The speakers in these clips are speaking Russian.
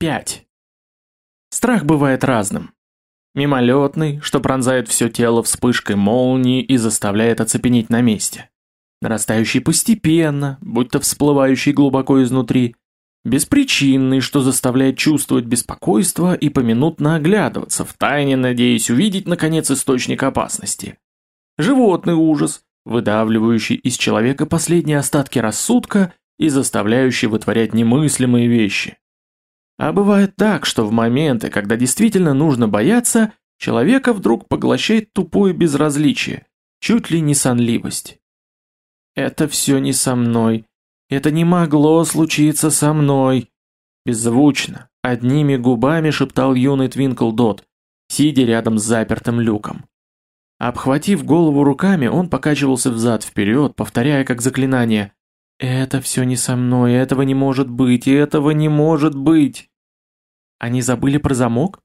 5. Страх бывает разным. Мимолетный, что пронзает все тело вспышкой молнии и заставляет оцепенеть на месте. Нарастающий постепенно, будто всплывающий глубоко изнутри. Беспричинный, что заставляет чувствовать беспокойство и поминутно оглядываться, втайне надеясь увидеть, наконец, источник опасности. Животный ужас, выдавливающий из человека последние остатки рассудка и заставляющий вытворять немыслимые вещи. А бывает так, что в моменты, когда действительно нужно бояться, человека вдруг поглощает тупое безразличие, чуть ли не сонливость. «Это все не со мной. Это не могло случиться со мной». Беззвучно, одними губами шептал юный Твинклдот, сидя рядом с запертым люком. Обхватив голову руками, он покачивался взад-вперед, повторяя как заклинание «Это все не со мной, этого не может быть, этого не может быть!» Они забыли про замок?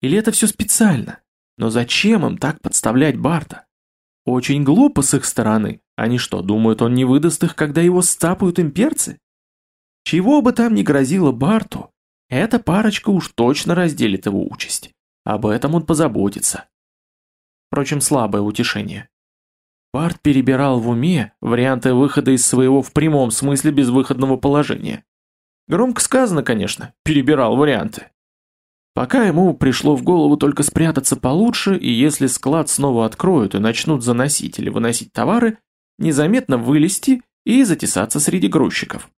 Или это все специально? Но зачем им так подставлять Барта? Очень глупо с их стороны. Они что, думают, он не выдаст их, когда его стапают имперцы? Чего бы там ни грозило Барту, эта парочка уж точно разделит его участь. Об этом он позаботится. Впрочем, слабое утешение. Барт перебирал в уме варианты выхода из своего в прямом смысле безвыходного положения. Громко сказано, конечно, перебирал варианты. Пока ему пришло в голову только спрятаться получше, и если склад снова откроют и начнут заносить или выносить товары, незаметно вылезти и затесаться среди грузчиков.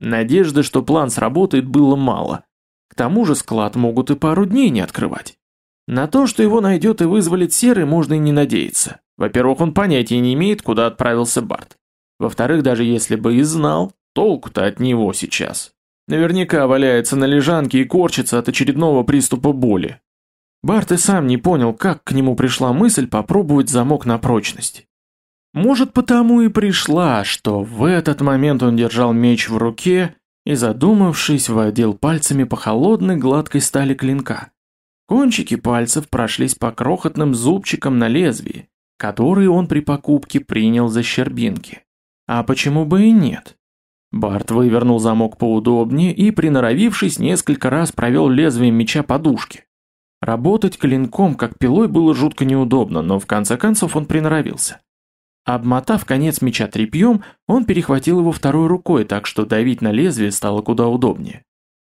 Надежды, что план сработает, было мало. К тому же склад могут и пару дней не открывать. На то, что его найдет и вызволит Серый, можно и не надеяться. Во-первых, он понятия не имеет, куда отправился Барт. Во-вторых, даже если бы и знал, толку-то от него сейчас. Наверняка валяется на лежанке и корчится от очередного приступа боли. Барт и сам не понял, как к нему пришла мысль попробовать замок на прочность. Может, потому и пришла, что в этот момент он держал меч в руке и, задумавшись, водил пальцами по холодной гладкой стали клинка. Кончики пальцев прошлись по крохотным зубчикам на лезвии, которые он при покупке принял за щербинки. А почему бы и нет? Барт вывернул замок поудобнее и, приноровившись, несколько раз провел лезвием меча по дужке. Работать клинком, как пилой, было жутко неудобно, но в конце концов он приноровился. Обмотав конец меча тряпьем, он перехватил его второй рукой, так что давить на лезвие стало куда удобнее.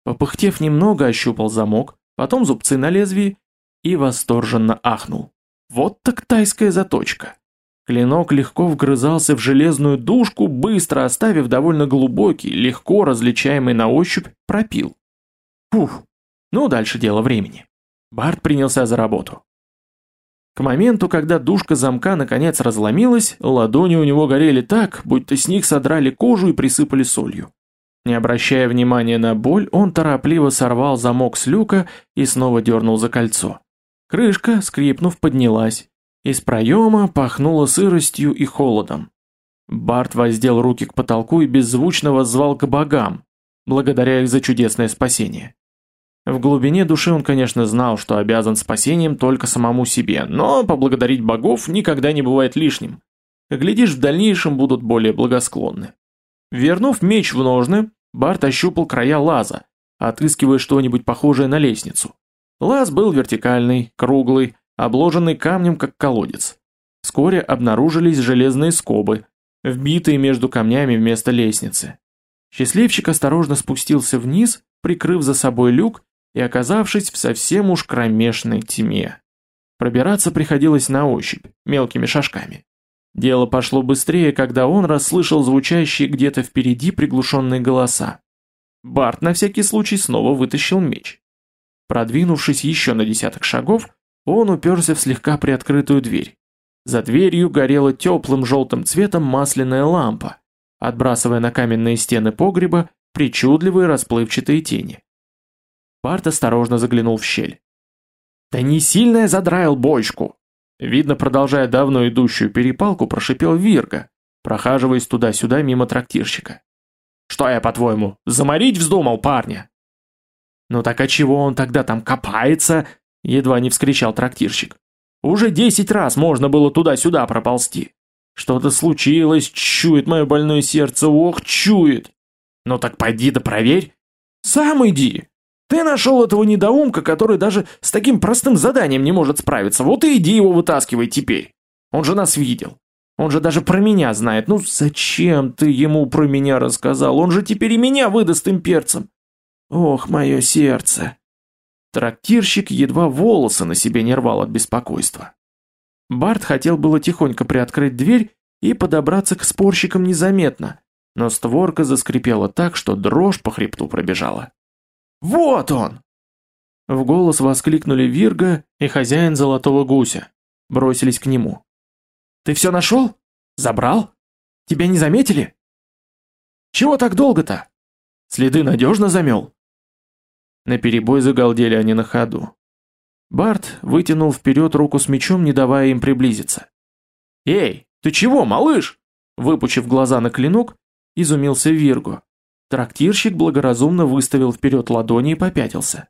Попыхтев немного, ощупал замок, потом зубцы на лезвии и восторженно ахнул. Вот так тайская заточка. Клинок легко вгрызался в железную дужку, быстро оставив довольно глубокий, легко различаемый на ощупь пропил. Фух, ну дальше дело времени. Барт принялся за работу. К моменту, когда дужка замка наконец разломилась, ладони у него горели так, будто с них содрали кожу и присыпали солью. Не обращая внимания на боль, он торопливо сорвал замок с люка и снова дернул за кольцо. Крышка, скрипнув, поднялась. Из проема пахнуло сыростью и холодом. Барт воздел руки к потолку и беззвучно воззвал к богам, благодаря их за чудесное спасение. В глубине души он, конечно, знал, что обязан спасением только самому себе, но поблагодарить богов никогда не бывает лишним. Глядишь, в дальнейшем будут более благосклонны. Вернув меч в ножны, Барт ощупал края лаза, отыскивая что-нибудь похожее на лестницу. Лаз был вертикальный, круглый, обложенный камнем как колодец. Вскоре обнаружились железные скобы, вбитые между камнями вместо лестницы. Счастливчик осторожно спустился вниз, прикрыв за собой люк и оказавшись в совсем уж кромешной тьме. Пробираться приходилось на ощупь, мелкими шажками. Дело пошло быстрее, когда он расслышал звучащие где-то впереди приглушенные голоса. Барт на всякий случай снова вытащил меч. Продвинувшись еще на десяток шагов, он уперся в слегка приоткрытую дверь. За дверью горела теплым желтым цветом масляная лампа, отбрасывая на каменные стены погреба причудливые расплывчатые тени. Барт осторожно заглянул в щель. «Да не сильно я задраил бочку!» Видно, продолжая давно идущую перепалку, прошипел Вирга, прохаживаясь туда-сюда мимо трактирщика. «Что я, по-твоему, заморить вздумал парня?» «Ну так а чего он тогда там копается?» Едва не вскричал трактирщик. «Уже десять раз можно было туда-сюда проползти. Что-то случилось, чует мое больное сердце, ох, чует. Ну так пойди да проверь. Сам иди. Ты нашел этого недоумка, который даже с таким простым заданием не может справиться. Вот и иди его вытаскивай теперь. Он же нас видел. Он же даже про меня знает. Ну зачем ты ему про меня рассказал? Он же теперь и меня выдаст имперцам. Ох, мое сердце. Трактирщик едва волосы на себе не рвал от беспокойства. Барт хотел было тихонько приоткрыть дверь и подобраться к спорщикам незаметно, но створка заскрипела так, что дрожь по хребту пробежала. «Вот он!» В голос воскликнули Вирга и хозяин золотого гуся. Бросились к нему. «Ты все нашел? Забрал? Тебя не заметили?» «Чего так долго-то? Следы надежно замел?» На перебой загалдели они на ходу. Барт вытянул вперед руку с мечом, не давая им приблизиться. «Эй, ты чего, малыш?» Выпучив глаза на клинок, изумился Вирго. Трактирщик благоразумно выставил вперед ладони и попятился.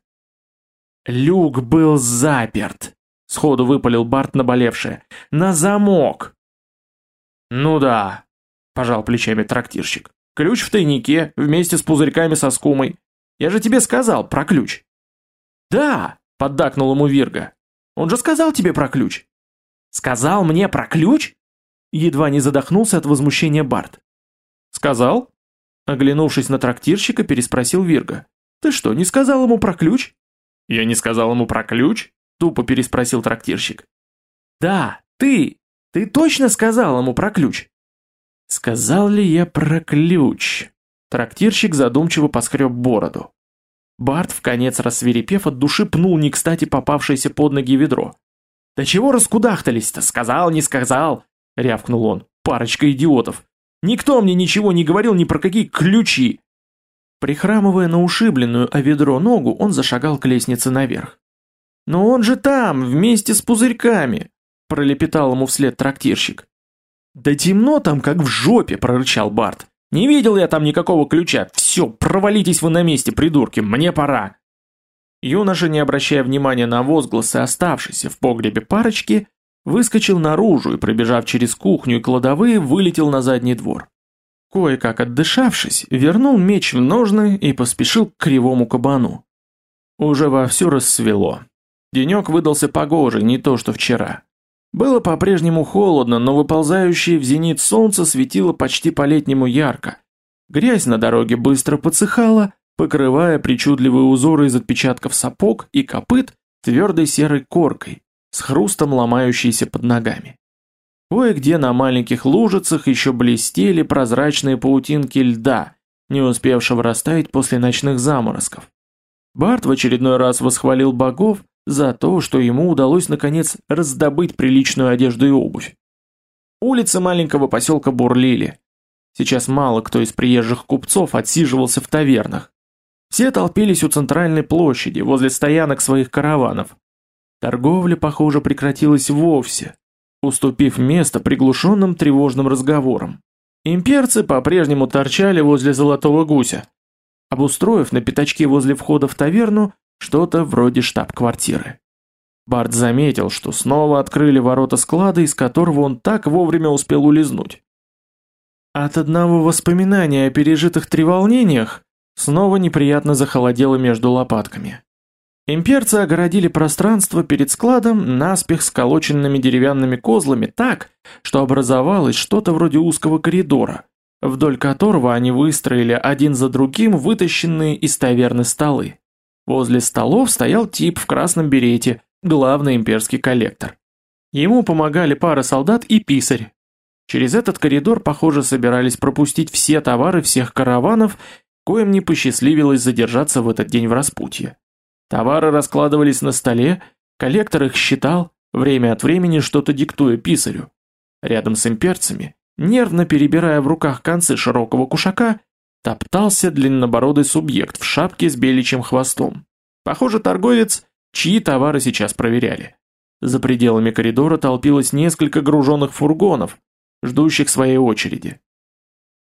«Люк был заперт!» — сходу выпалил Барт наболевшее. «На замок!» «Ну да», — пожал плечами трактирщик. «Ключ в тайнике, вместе с пузырьками со скумой. Я же тебе сказал про ключ». «Да!» — поддакнул ему Вирга. «Он же сказал тебе про ключ». «Сказал мне про ключ?» Едва не задохнулся от возмущения Барт. «Сказал?» Оглянувшись на трактирщика, переспросил Вирга. «Ты что, не сказал ему про ключ?» «Я не сказал ему про ключ?» Тупо переспросил трактирщик. «Да, ты! Ты точно сказал ему про ключ?» «Сказал ли я про ключ?» Трактирщик задумчиво поскреб бороду. Барт, в конец рассверепев от души, пнул не кстати попавшееся под ноги ведро. «Да чего раскудахтались-то? Сказал, не сказал!» — рявкнул он. «Парочка идиотов! Никто мне ничего не говорил ни про какие ключи!» Прихрамывая на ушибленную о ведро ногу, он зашагал к лестнице наверх. «Но он же там, вместе с пузырьками!» — пролепетал ему вслед трактирщик. «Да темно там, как в жопе!» — прорычал Барт. «Не видел я там никакого ключа! Все, провалитесь вы на месте, придурки, мне пора!» Юноша, не обращая внимания на возгласы оставшейся в погребе парочки, Выскочил наружу и, пробежав через кухню и кладовые, вылетел на задний двор. Кое-как отдышавшись, вернул меч в ножны и поспешил к кривому кабану. Уже вовсю рассвело. Денек выдался погожий, не то что вчера. Было по-прежнему холодно, но выползающее в зенит солнце светило почти по-летнему ярко. Грязь на дороге быстро подсыхала, покрывая причудливые узоры из отпечатков сапог и копыт твердой серой коркой, с хрустом ломающейся под ногами. Кое-где на маленьких лужицах еще блестели прозрачные паутинки льда, не успевшего растаять после ночных заморозков. Барт в очередной раз восхвалил богов за то, что ему удалось наконец раздобыть приличную одежду и обувь. Улицы маленького поселка бурлили. Сейчас мало кто из приезжих купцов отсиживался в тавернах. Все толпились у центральной площади, возле стоянок своих караванов, Торговля, похоже, прекратилась вовсе, уступив место приглушенным тревожным разговорам. Имперцы по-прежнему торчали возле Золотого Гуся, обустроив на пятачке возле входа в таверну что-то вроде штаб-квартиры. Барт заметил, что снова открыли ворота склада, из которого он так вовремя успел улизнуть. От одного воспоминания о пережитых треволнениях снова неприятно захолодело между лопатками. Имперцы огородили пространство перед складом наспех сколоченными деревянными козлами так, что образовалось что-то вроде узкого коридора, вдоль которого они выстроили один за другим вытащенные из таверны столы. Возле столов стоял тип в красном берете, главный имперский коллектор. Ему помогали пара солдат и писарь. Через этот коридор, похоже, собирались пропустить все товары всех караванов, коим не посчастливилось задержаться в этот день в распутье. Товары раскладывались на столе, коллектор их считал, время от времени что-то диктуя писарю. Рядом с имперцами, нервно перебирая в руках концы широкого кушака, топтался длиннобородый субъект в шапке с беличьим хвостом. Похоже, торговец, чьи товары сейчас проверяли. За пределами коридора толпилось несколько груженных фургонов, ждущих своей очереди.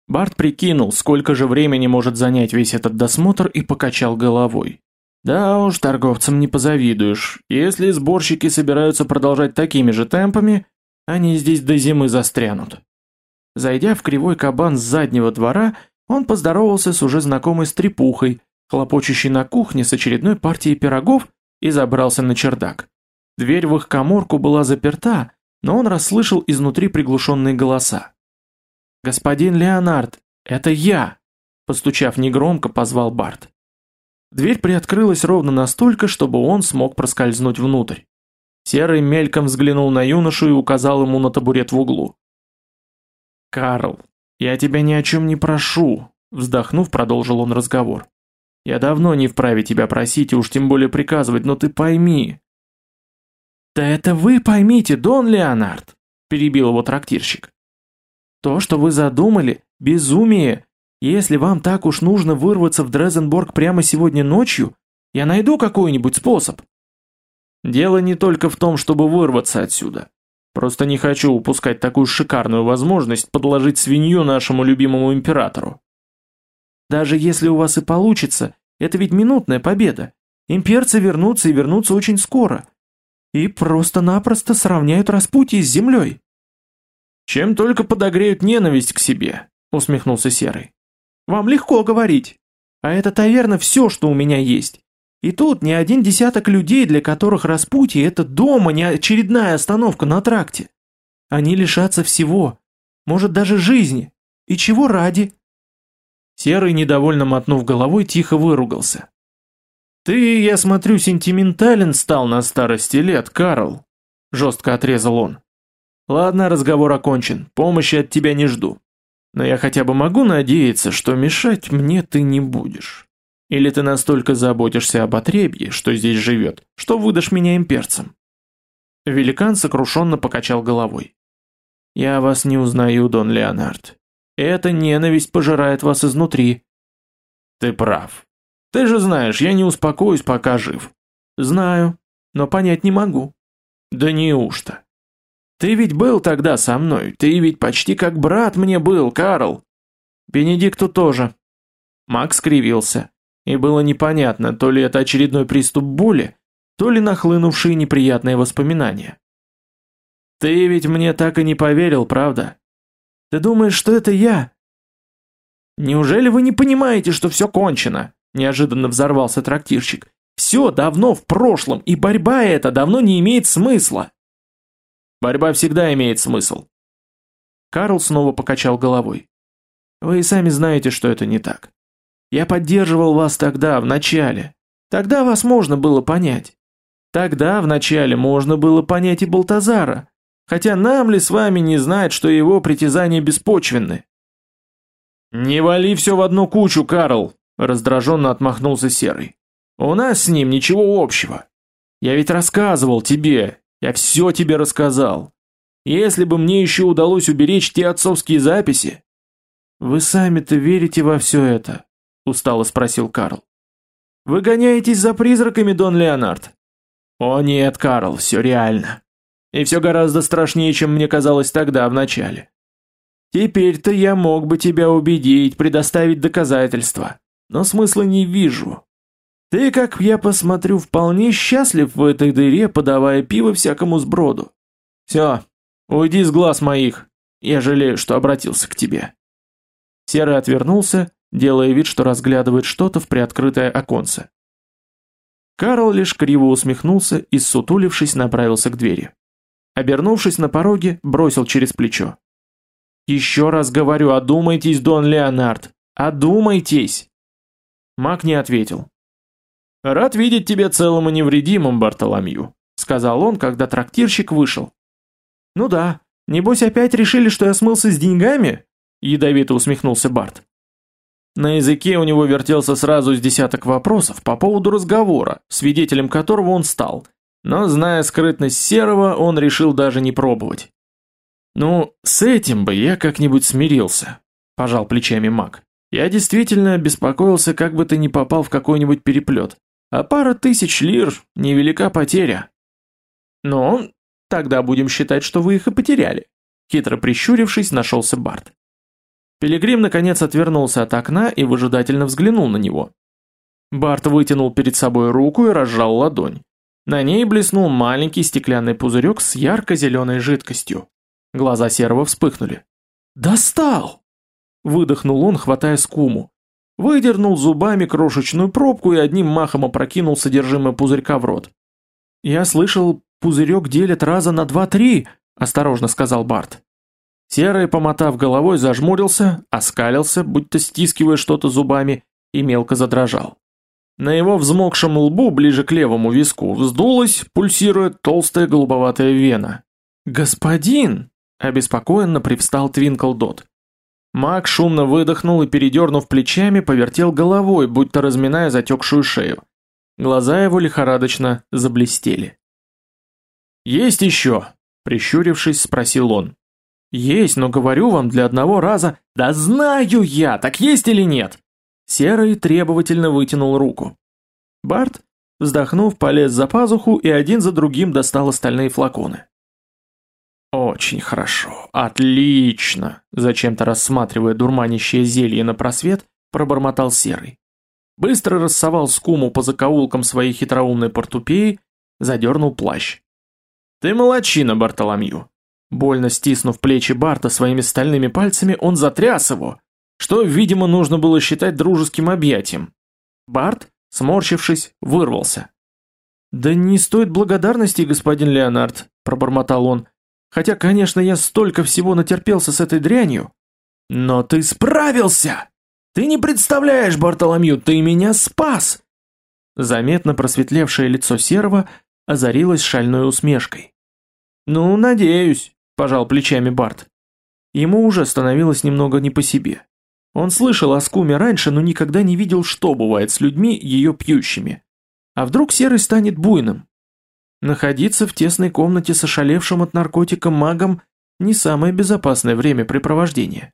Барт прикинул, сколько же времени может занять весь этот досмотр и покачал головой. Да уж, торговцам не позавидуешь. Если сборщики собираются продолжать такими же темпами, они здесь до зимы застрянут. Зайдя в кривой кабан с заднего двора, он поздоровался с уже знакомой стрепухой, хлопочущий на кухне с очередной партией пирогов, и забрался на чердак. Дверь в их каморку была заперта, но он расслышал изнутри приглушенные голоса. «Господин Леонард, это я!» Постучав негромко, позвал Барт. Дверь приоткрылась ровно настолько, чтобы он смог проскользнуть внутрь. Серый мельком взглянул на юношу и указал ему на табурет в углу. «Карл, я тебя ни о чем не прошу», вздохнув, продолжил он разговор. «Я давно не вправе тебя просить и уж тем более приказывать, но ты пойми». «Да это вы поймите, Дон Леонард», перебил его трактирщик. «То, что вы задумали, безумие, если вам так уж нужно вырваться в Дрезенборг прямо сегодня ночью, я найду какой-нибудь способ. Дело не только в том, чтобы вырваться отсюда. Просто не хочу упускать такую шикарную возможность подложить свинью нашему любимому императору. Даже если у вас и получится, это ведь минутная победа. Имперцы вернутся и вернутся очень скоро. И просто-напросто сравняют распутье с землей. Чем только подогреют ненависть к себе, усмехнулся Серый. Вам легко говорить. А эта таверна все, что у меня есть. И тут не один десяток людей, для которых распутье – это дом, а не очередная остановка на тракте. Они лишатся всего, может даже жизни. И чего ради? Серый, недовольно мотнув головой, тихо выругался. «Ты, я смотрю, сентиментален стал на старости лет, Карл», – жестко отрезал он. «Ладно, разговор окончен, помощи от тебя не жду. Но я хотя бы могу надеяться, что мешать мне ты не будешь. Или ты настолько заботишься об отребье, что здесь живет, что выдашь меня имперцам?» Великан сокрушенно покачал головой. «Я вас не узнаю, Дон Леонард. Эта ненависть пожирает вас изнутри». «Ты прав. Ты же знаешь, я не успокоюсь, пока жив». «Знаю, но понять не могу». «Да неужто? Ты ведь был тогда со мной, ты ведь почти как брат мне был, Карл. Бенедикту тоже. Макс скривился, и было непонятно, то ли это очередной приступ боли, то ли нахлынувшие неприятные воспоминания. Ты ведь мне так и не поверил, правда? Ты думаешь, что это я? Неужели вы не понимаете, что все кончено? Неожиданно взорвался трактирщик. Все давно в прошлом, и борьба эта давно не имеет смысла. Борьба всегда имеет смысл. Карл снова покачал головой. Вы и сами знаете, что это не так. Я поддерживал вас тогда, в начале. Тогда вас можно было понять. Тогда, в начале, можно было понять и Балтазара. Хотя нам ли с вами не знать, что его притязания беспочвенны? «Не вали все в одну кучу, Карл!» Раздраженно отмахнулся Серый. «У нас с ним ничего общего. Я ведь рассказывал тебе, я все тебе рассказал. Если бы мне еще удалось уберечь те отцовские записи...» «Вы сами-то верите во все это?» — устало спросил Карл. «Вы гоняетесь за призраками, Дон Леонард?» «О нет, Карл, все реально. И все гораздо страшнее, чем мне казалось тогда, в начале. Теперь-то я мог бы тебя убедить, предоставить доказательства, но смысла не вижу. Ты, как я посмотрю, вполне счастлив в этой дыре, подавая пиво всякому сброду. Все, уйди с глаз моих. Я жалею, что обратился к тебе. Серый отвернулся, делая вид, что разглядывает что-то в приоткрытое оконце. Карл лишь криво усмехнулся и, сутулившись, направился к двери. Обернувшись на пороге, бросил через плечо. «Еще раз говорю, одумайтесь, Дон Леонард! Одумайтесь!» Маг не ответил. «Рад видеть тебя целым и невредимым, Бартоломью», — сказал он, когда трактирщик вышел. «Ну да, небось опять решили, что я смылся с деньгами?» — ядовито усмехнулся Барт. На языке у него вертелся сразу с десяток вопросов по поводу разговора, свидетелем которого он стал, но, зная скрытность Серого, он решил даже не пробовать. «Ну, с этим бы я как-нибудь смирился», – пожал плечами маг. «Я действительно беспокоился, как бы ты не попал в какой-нибудь переплет. А пара тысяч лир – невелика потеря. Но тогда будем считать, что вы их и потеряли. Хитро прищурившись, нашелся Барт. Пилигрим наконец отвернулся от окна и выжидательно взглянул на него. Барт вытянул перед собой руку и разжал ладонь. На ней блеснул маленький стеклянный пузырек с ярко-зеленой жидкостью. Глаза серого вспыхнули. «Достал!» Выдохнул он, хватая скуму. Выдернул зубами крошечную пробку и одним махом опрокинул содержимое пузырька в рот. «Я слышал, пузырек делят раза на два-три», — осторожно сказал Барт. Серый, помотав головой, зажмурился, оскалился, будто стискивая что-то зубами, и мелко задрожал. На его взмокшем лбу, ближе к левому виску, вздулась, пульсируя толстая голубоватая вена. «Господин!» – обеспокоенно привстал Твинкл Дот. Маг шумно выдохнул и, передернув плечами, повертел головой, будто разминая затекшую шею. Глаза его лихорадочно заблестели. «Есть еще?» – прищурившись, спросил он. «Есть, но говорю вам для одного раза...» «Да знаю я, так есть или нет?» Серый требовательно вытянул руку. Барт, вздохнув, полез за пазуху и один за другим достал остальные флаконы. «Очень хорошо, отлично!» Зачем-то рассматривая дурманящее зелье на просвет, пробормотал Серый. Быстро рассовал скуму по закоулкам своей хитроумной портупеи, задернул плащ. «Ты молочина, Бартоломью!» Больно стиснув плечи Барта своими стальными пальцами, он затряс его, что, видимо, нужно было считать дружеским объятием. Барт, сморщившись, вырвался. «Да не стоит благодарности, господин Леонард», – пробормотал он. «Хотя, конечно, я столько всего натерпелся с этой дрянью». «Но ты справился! Ты не представляешь, Бартоломью, ты меня спас!» Заметно просветлевшее лицо Серого озарилось шальной усмешкой. «Ну, надеюсь», – пожал плечами Барт. Ему уже становилось немного не по себе. Он слышал о скуме раньше, но никогда не видел, что бывает с людьми, ее пьющими. А вдруг серый станет буйным? Находиться в тесной комнате с ошалевшим от наркотика магом не самое безопасное времяпрепровождение.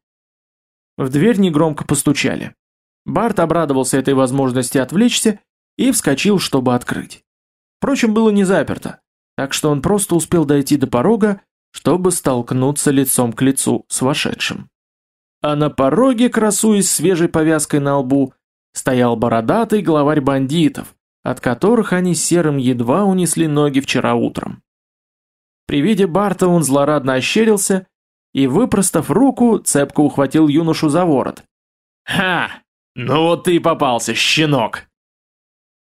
В дверь негромко постучали. Барт обрадовался этой возможности отвлечься и вскочил, чтобы открыть. Впрочем, было не заперто, так что он просто успел дойти до порога, чтобы столкнуться лицом к лицу с вошедшим. А на пороге, красуясь свежей повязкой на лбу, стоял бородатый главарь бандитов, от которых они серым едва унесли ноги вчера утром. При виде Барта он злорадно ощерился и, выпростав руку, цепко ухватил юношу за ворот. «Ха! Ну вот ты и попался, щенок!»